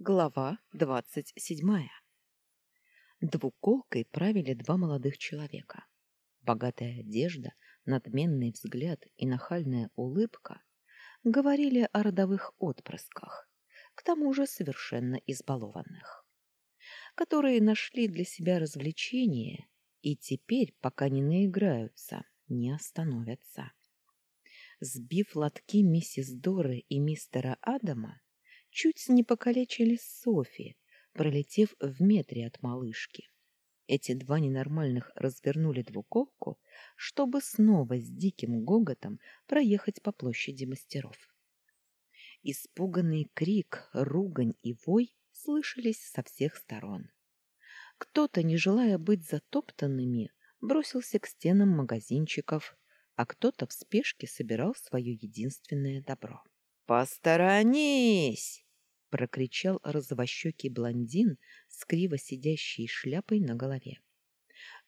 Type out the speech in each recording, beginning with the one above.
Глава двадцать седьмая. Двуколкой правили два молодых человека. Богатая одежда, надменный взгляд и нахальная улыбка говорили о родовых отпрысках, к тому же совершенно избалованных, которые нашли для себя развлечение и теперь, пока не наиграются, не остановятся. Сбив лотки миссис Доры и мистера Адама, чуть не покалечили Софи, пролетев в метре от малышки. Эти два ненормальных развернули двуколку, чтобы снова с диким гоготом проехать по площади мастеров. Испуганный крик, ругань и вой слышались со всех сторон. Кто-то, не желая быть затоптанными, бросился к стенам магазинчиков, а кто-то в спешке собирал свое единственное добро. «Посторонись!» — прокричал розовощекий блондин с криво сидящей шляпой на голове.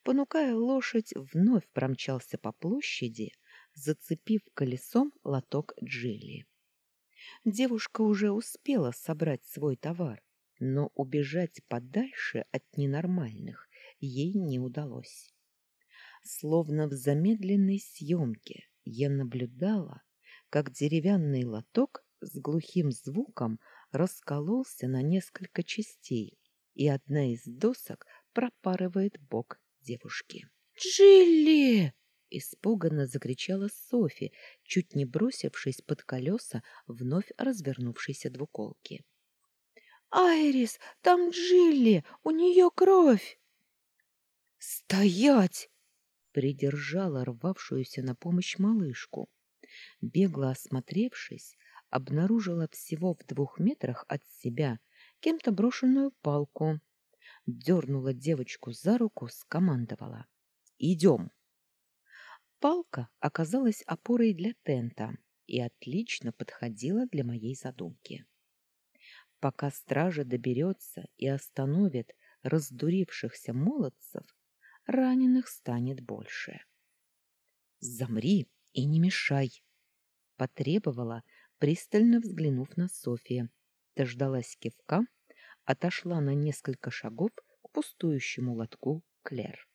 Понукая лошадь, вновь промчался по площади, зацепив колесом лоток Джилли. Девушка уже успела собрать свой товар, но убежать подальше от ненормальных ей не удалось. Словно в замедленной съемке я наблюдала, как деревянный лоток с глухим звуком раскололся на несколько частей, и одна из досок пропарывает бок девушки. «Джилли!» — испуганно закричала Софи, чуть не бросившись под колеса вновь развернувшейся двуколки. «Айрис, там Джилли! У нее кровь!» «Стоять!» — придержала рвавшуюся на помощь малышку бегло осмотревшись, обнаружила всего в двух метрах от себя кем-то брошенную палку. Дернула девочку за руку, скомандовала. «Идем!» Палка оказалась опорой для тента и отлично подходила для моей задумки. Пока стража доберется и остановит раздурившихся молодцев, раненых станет больше. «Замри и не мешай!» Потребовала, пристально взглянув на Софию. Дождалась кивка, отошла на несколько шагов к пустующему лотку Клер.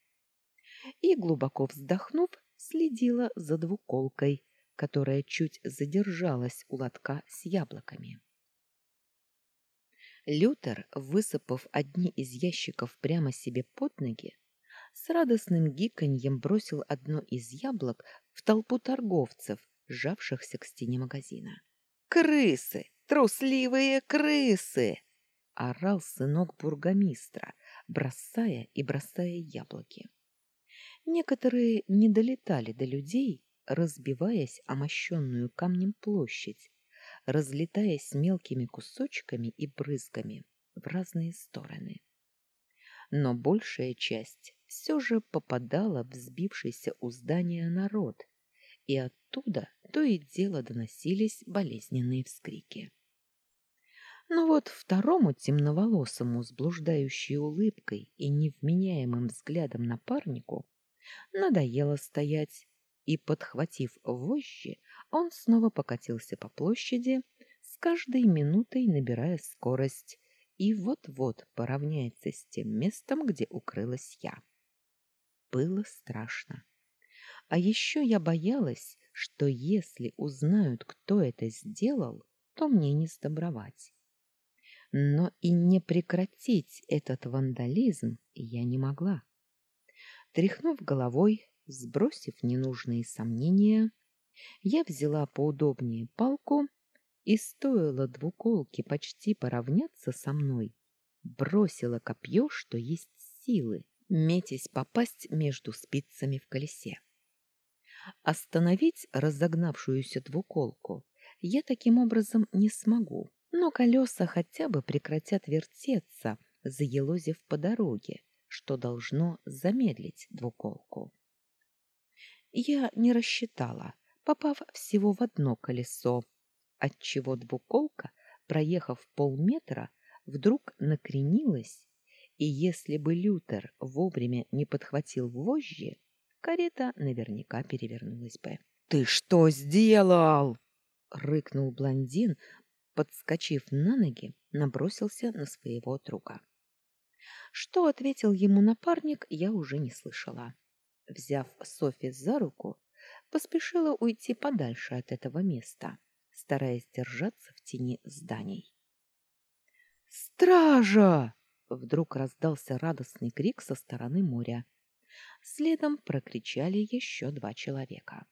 И, глубоко вздохнув, следила за двуколкой, которая чуть задержалась у лотка с яблоками. Лютер, высыпав одни из ящиков прямо себе под ноги, с радостным гиканьем бросил одно из яблок в толпу торговцев, сжавшихся к стене магазина. «Крысы! Трусливые крысы!» — орал сынок бургомистра, бросая и бросая яблоки. Некоторые не долетали до людей, разбиваясь о мощенную камнем площадь, разлетаясь мелкими кусочками и брызгами в разные стороны. Но большая часть все же попадала в сбившийся у здания народ, и оттуда то и дело доносились болезненные вскрики. Но вот второму темноволосому с блуждающей улыбкой и невменяемым взглядом напарнику надоело стоять, и, подхватив вожжи, он снова покатился по площади, с каждой минутой набирая скорость, и вот-вот поравняется с тем местом, где укрылась я. Было страшно. А еще я боялась, что если узнают, кто это сделал, то мне не сдобровать. Но и не прекратить этот вандализм я не могла. Тряхнув головой, сбросив ненужные сомнения, я взяла поудобнее палку и, стоило двуколке почти поравняться со мной, бросила копье, что есть силы, метясь попасть между спицами в колесе. Остановить разогнавшуюся двуколку я таким образом не смогу, но колеса хотя бы прекратят вертеться, заелозив по дороге, что должно замедлить двуколку. Я не рассчитала, попав всего в одно колесо, отчего двуколка, проехав полметра, вдруг накренилась, и если бы Лютер вовремя не подхватил вожжи, карета наверняка перевернулась бы. «Ты что сделал?» — рыкнул блондин, подскочив на ноги, набросился на своего друга. Что ответил ему напарник, я уже не слышала. Взяв Софи за руку, поспешила уйти подальше от этого места, стараясь держаться в тени зданий. «Стража!» — вдруг раздался радостный крик со стороны моря. Следом прокричали еще два человека.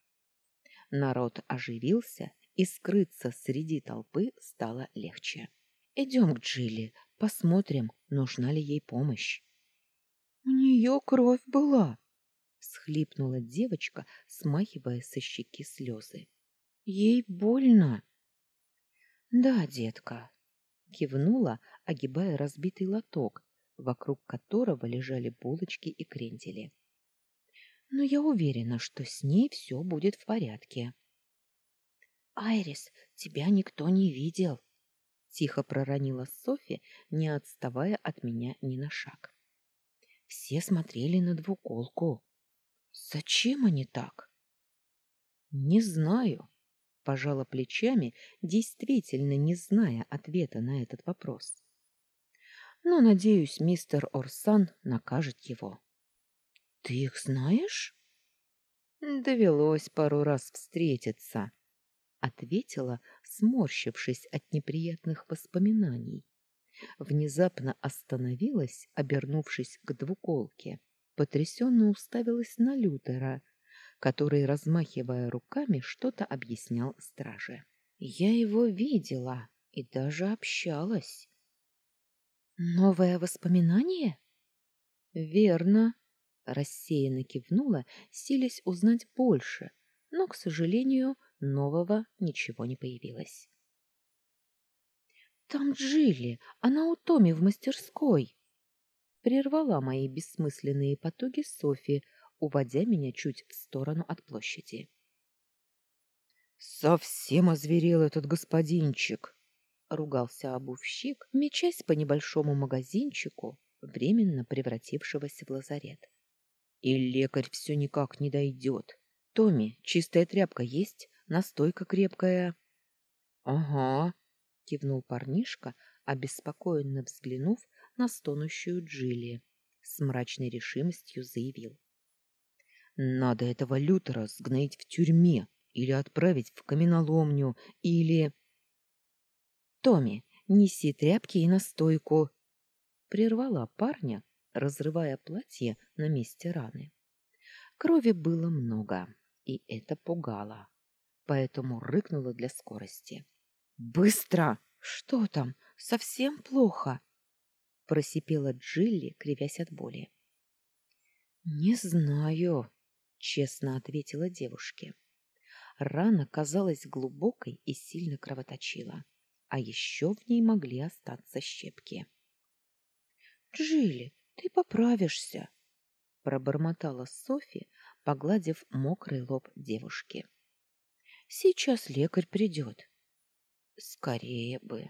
Народ оживился, и скрыться среди толпы стало легче. «Идем к Джилли, посмотрим, нужна ли ей помощь». «У нее кровь была!» — всхлипнула девочка, смахивая со щеки слезы. «Ей больно!» «Да, детка!» — кивнула, огибая разбитый лоток, вокруг которого лежали булочки и крендели но я уверена, что с ней все будет в порядке. Айрис, тебя никто не видел, тихо проронила Софи, не отставая от меня ни на шаг. Все смотрели на двуколку. Зачем они так? Не знаю, пожала плечами, действительно не зная ответа на этот вопрос. Но надеюсь, мистер Орсан накажет его. Ты их знаешь? Довелось пару раз встретиться, ответила, сморщившись от неприятных воспоминаний. Внезапно остановилась, обернувшись к двуколке, потрясенно уставилась на Лютера, который, размахивая руками, что-то объяснял страже. Я его видела и даже общалась. Новое воспоминание? Верно, Рассеянно кивнула, силясь узнать больше, но, к сожалению, нового ничего не появилось. «Там Джилли, она у Томи в мастерской!» Прервала мои бессмысленные потуги Софи, уводя меня чуть в сторону от площади. «Совсем озверел этот господинчик!» — ругался обувщик, мечась по небольшому магазинчику, временно превратившегося в лазарет. И лекарь все никак не дойдет. Томми, чистая тряпка есть? Настойка крепкая? — Ага, — кивнул парнишка, обеспокоенно взглянув на стонущую Джилли. С мрачной решимостью заявил. — Надо этого Лютера сгноить в тюрьме или отправить в каменоломню, или... — Томми, неси тряпки и настойку! — прервала парня, разрывая платье на месте раны. Крови было много, и это пугало, поэтому рыкнула для скорости. «Быстро! Что там? Совсем плохо?» просипела Джилли, кривясь от боли. «Не знаю», — честно ответила девушке. Рана казалась глубокой и сильно кровоточила, а еще в ней могли остаться щепки. «Джилли, ты поправишься, пробормотала Софи, погладив мокрый лоб девушки. Сейчас лекарь придет. Скорее бы.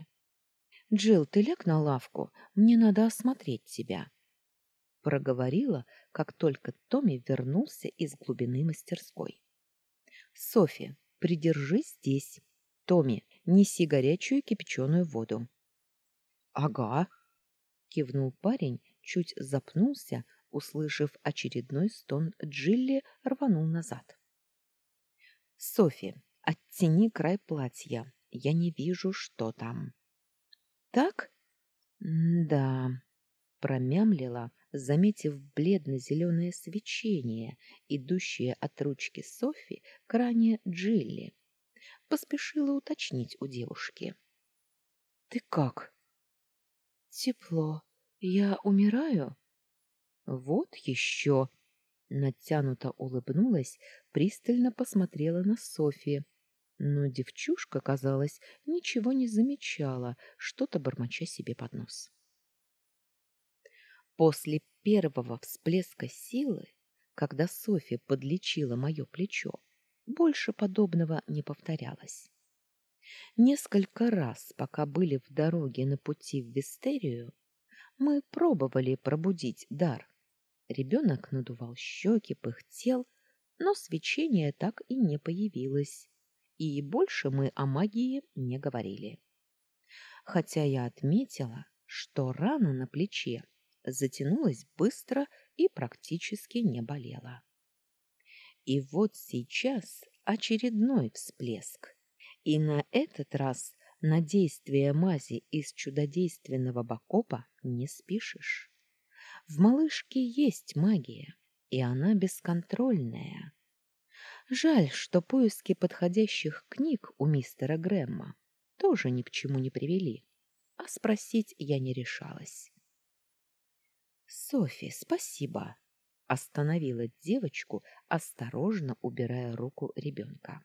Джил, ты ляг на лавку, мне надо осмотреть тебя, проговорила, как только Томми вернулся из глубины мастерской. Софи, придержи здесь. Томми, неси горячую кипяченую воду. Ага, кивнул парень чуть запнулся, услышав очередной стон Джилли, рванул назад. Софи, оттяни край платья. Я не вижу, что там. Так? да, промямлила, заметив бледно-зеленое свечение, идущее от ручки Софи к ране Джилли. Поспешила уточнить у девушки. Ты как? Тепло, я умираю? Вот еще. Натянуто улыбнулась, пристально посмотрела на Софи. Но девчушка, казалось, ничего не замечала, что-то бормоча себе под нос. После первого всплеска силы, когда Софи подлечила мое плечо, больше подобного не повторялось. Несколько раз, пока были в дороге на пути в Вистерию, мы пробовали пробудить дар. Ребенок надувал щеки, пыхтел, но свечение так и не появилось, и больше мы о магии не говорили. хотя я отметила, что рана на плече затянулась быстро и практически не болела. И вот сейчас очередной всплеск. И на этот раз на действие мази из чудодейственного бакопа не спишешь. В малышке есть магия, и она бесконтрольная. Жаль, что поиски подходящих книг у мистера Грэмма тоже ни к чему не привели, а спросить я не решалась. «Софи, спасибо!» — остановила девочку, осторожно убирая руку ребенка.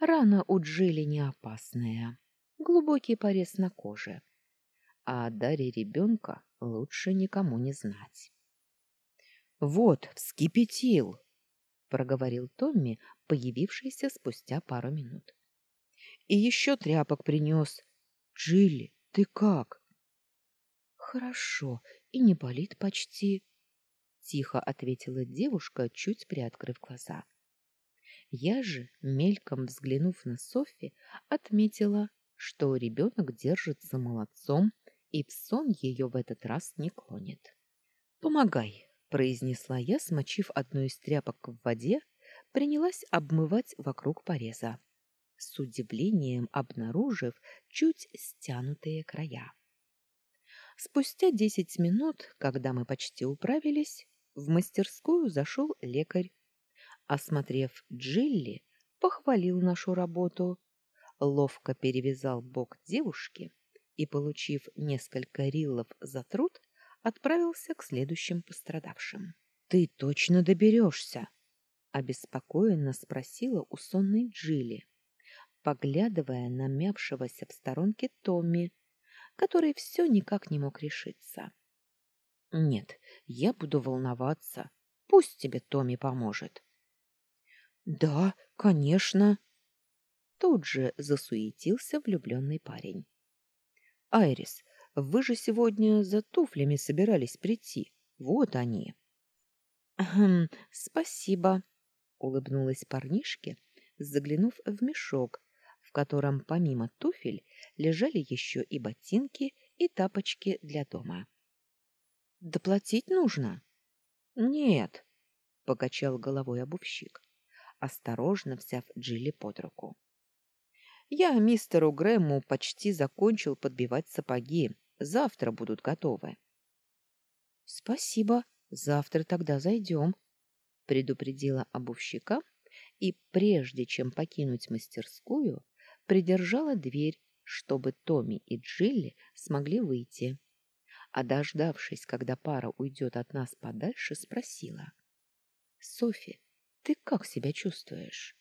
Рана у Джили не опасная, глубокий порез на коже, а о даре ребенка лучше никому не знать. «Вот, вскипятил!» — проговорил Томми, появившийся спустя пару минут. «И еще тряпок принес. Джилли, ты как?» «Хорошо, и не болит почти», — тихо ответила девушка, чуть приоткрыв глаза. Я же, мельком взглянув на Софи, отметила, что ребенок держится молодцом и в сон ее в этот раз не клонит. «Помогай», — произнесла я, смочив одну из тряпок в воде, принялась обмывать вокруг пореза, с удивлением обнаружив чуть стянутые края. Спустя десять минут, когда мы почти управились, в мастерскую зашел лекарь. Осмотрев Джилли, похвалил нашу работу, ловко перевязал бок девушки и, получив несколько риллов за труд, отправился к следующим пострадавшим. — Ты точно доберешься? — обеспокоенно спросила у сонной Джилли, поглядывая на мявшегося в сторонке Томми, который все никак не мог решиться. — Нет, я буду волноваться. Пусть тебе Томми поможет. — Да, конечно. Тут же засуетился влюбленный парень. — Айрис, вы же сегодня за туфлями собирались прийти. Вот они. — Хм, спасибо, — улыбнулась парнишке, заглянув в мешок, в котором помимо туфель лежали еще и ботинки и тапочки для дома. «Доплатить нужно?» «Нет», — покачал головой обувщик, осторожно взяв Джилли под руку. «Я мистеру Грэму почти закончил подбивать сапоги. Завтра будут готовы». «Спасибо. Завтра тогда зайдем», — предупредила обувщика, и прежде чем покинуть мастерскую, придержала дверь, чтобы Томми и Джилли смогли выйти. А дождавшись, когда пара уйдет от нас подальше, спросила. — Софи, ты как себя чувствуешь?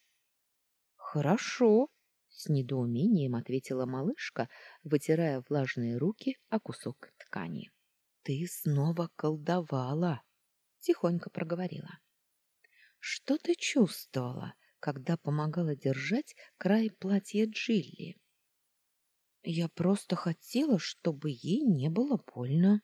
— Хорошо, — с недоумением ответила малышка, вытирая влажные руки о кусок ткани. — Ты снова колдовала, — тихонько проговорила. — Что ты чувствовала? когда помогала держать край платья Джилли. Я просто хотела, чтобы ей не было больно.